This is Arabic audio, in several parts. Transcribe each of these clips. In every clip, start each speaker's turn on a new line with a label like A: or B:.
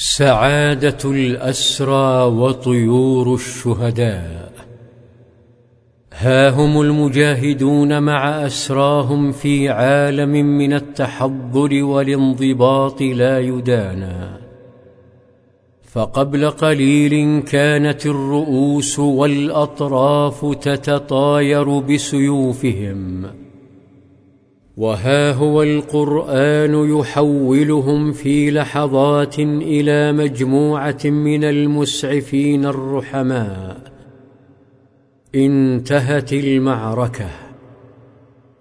A: سعادة الأسرى وطيور الشهداء. ها هم المجاهدون مع أسراهم في عالم من التحضر والانضباط لا يدانى فقبل قليل كانت الرؤوس والأطراف تتطاير بسيوفهم. وها هو القران يحولهم في لحظات إلى مجموعه من المسعفين الرحماء انتهت المعركه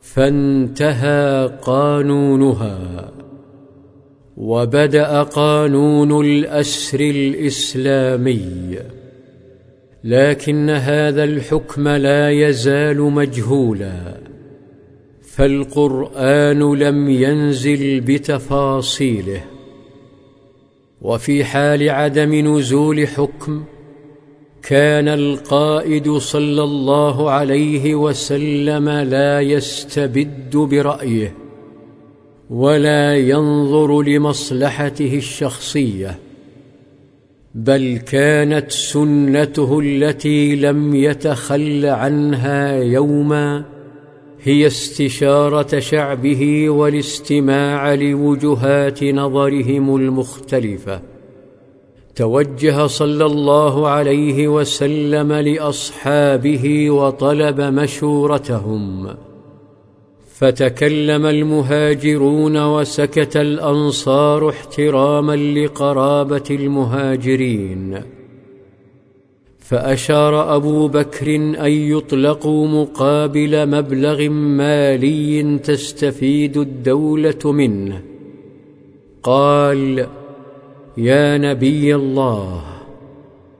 A: فانتهى قانونها وبدا قانون الاسر الاسلامي لكن هذا الحكم لا يزال مجهولا فالقرآن لم ينزل بتفاصيله وفي حال عدم نزول حكم كان القائد صلى الله عليه وسلم لا يستبد برأيه ولا ينظر لمصلحته الشخصية بل كانت سنته التي لم يتخل عنها يوما هي استشارة شعبه والاستماع لوجهات نظرهم المختلفة. توجه صلى الله عليه وسلم لأصحابه وطلب مشورتهم. فتكلم المهاجرون وسكت الأنصار احتراما لقرابة المهاجرين. فأشار أبو بكر أن يطلقوا مقابل مبلغ مالي تستفيد الدولة منه. قال يا نبي الله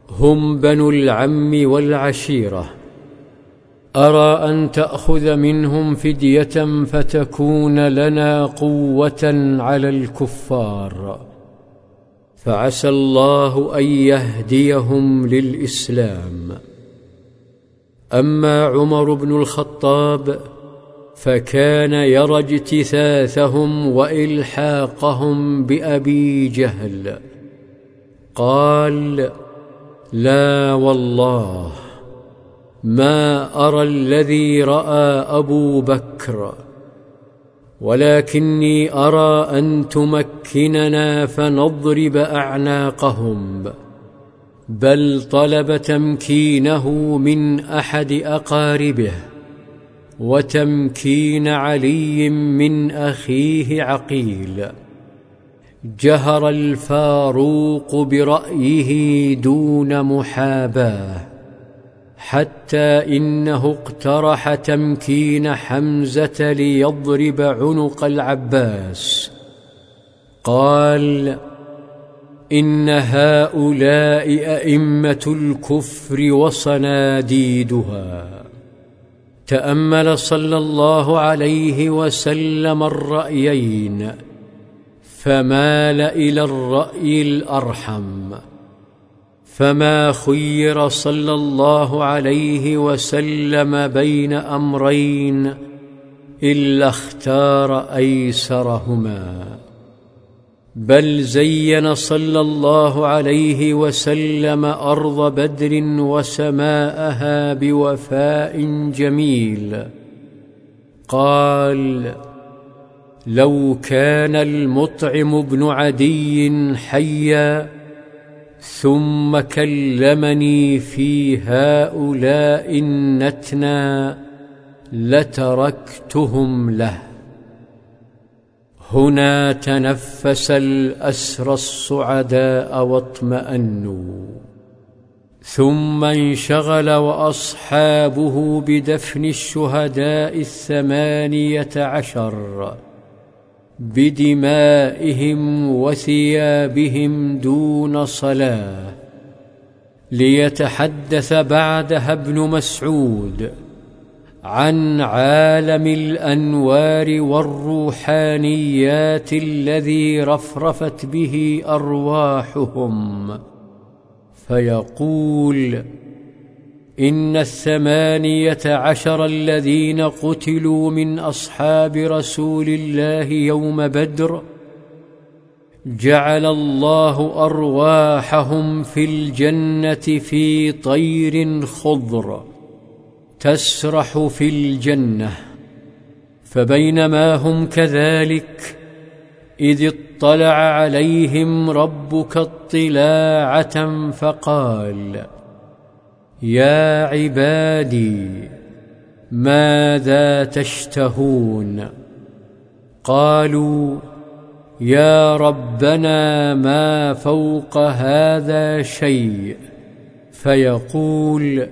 A: هم بنو العم والعشيرة أرى أن تأخذ منهم فدية فتكون لنا قوة على الكفار. فعسى الله أن يهديهم للإسلام. أما عمر بن الخطاب فكان يرى اجتثاثهم وإلحاقهم بأبي جهل. قال لا والله ما أرى الذي رأى أبو بكر. ولكني أرى أن تمكننا فنضرب أعناقهم بل طلب تمكينه من أحد أقاربه وتمكين علي من أخيه عقيل. جهر الفاروق برأيه دون محاباة. حتى إنه اقترح تمكين حمزة ليضرب عنق العباس. قال إن هؤلاء أئمة الكفر وصناديدها. تأمل صلى الله عليه وسلم الرأيين فمال إلى الرأي الأرحم. فما خير صلى الله عليه وسلم بين امرين الا اختار ايسرهما بل زين صلى الله عليه وسلم ارض بدر وسماءها بوفاء جميل قال لو كان المطعم بن عدي حيا ثم كلمني في هؤلاء النتنى لتركتهم له. هنا تنفس الأسرى الصعداء واطمأنوا. ثم انشغل وأصحابه بدفن الشهداء الثمانية عشر. بدمائهم وثيابهم دون صلاة ليتحدث بعدها ابن مسعود عن عالم الأنوار والروحانيات الذي رفرفت به أرواحهم فيقول إن الثمانية عشر الذين قتلوا من أصحاب رسول الله يوم بدر جعل الله أرواحهم في الجنة في طير خضر تسرح في الجنة فبينما هم كذلك إذ اطلع عليهم ربك اطلاعة فقال يا عبادي ماذا تشتهون؟ قالوا يا ربنا ما فوق هذا شيء. فيقول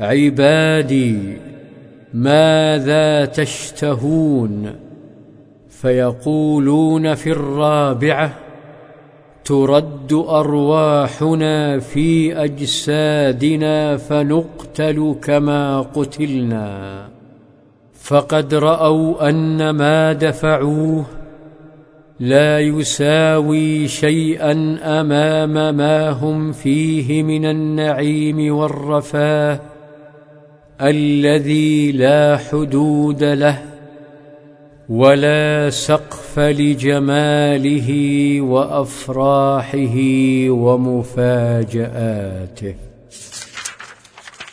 A: عبادي ماذا تشتهون؟ فيقولون في الرابعة ترد أرواحنا في أجسادنا فنقتل كما قتلنا. فقد رأوا أن ما دفعوه لا يساوي شيئا أمام ما هم فيه من النعيم والرفاه الذي لا حدود له. ولا سقف لجماله وأفراحه ومفاجآته.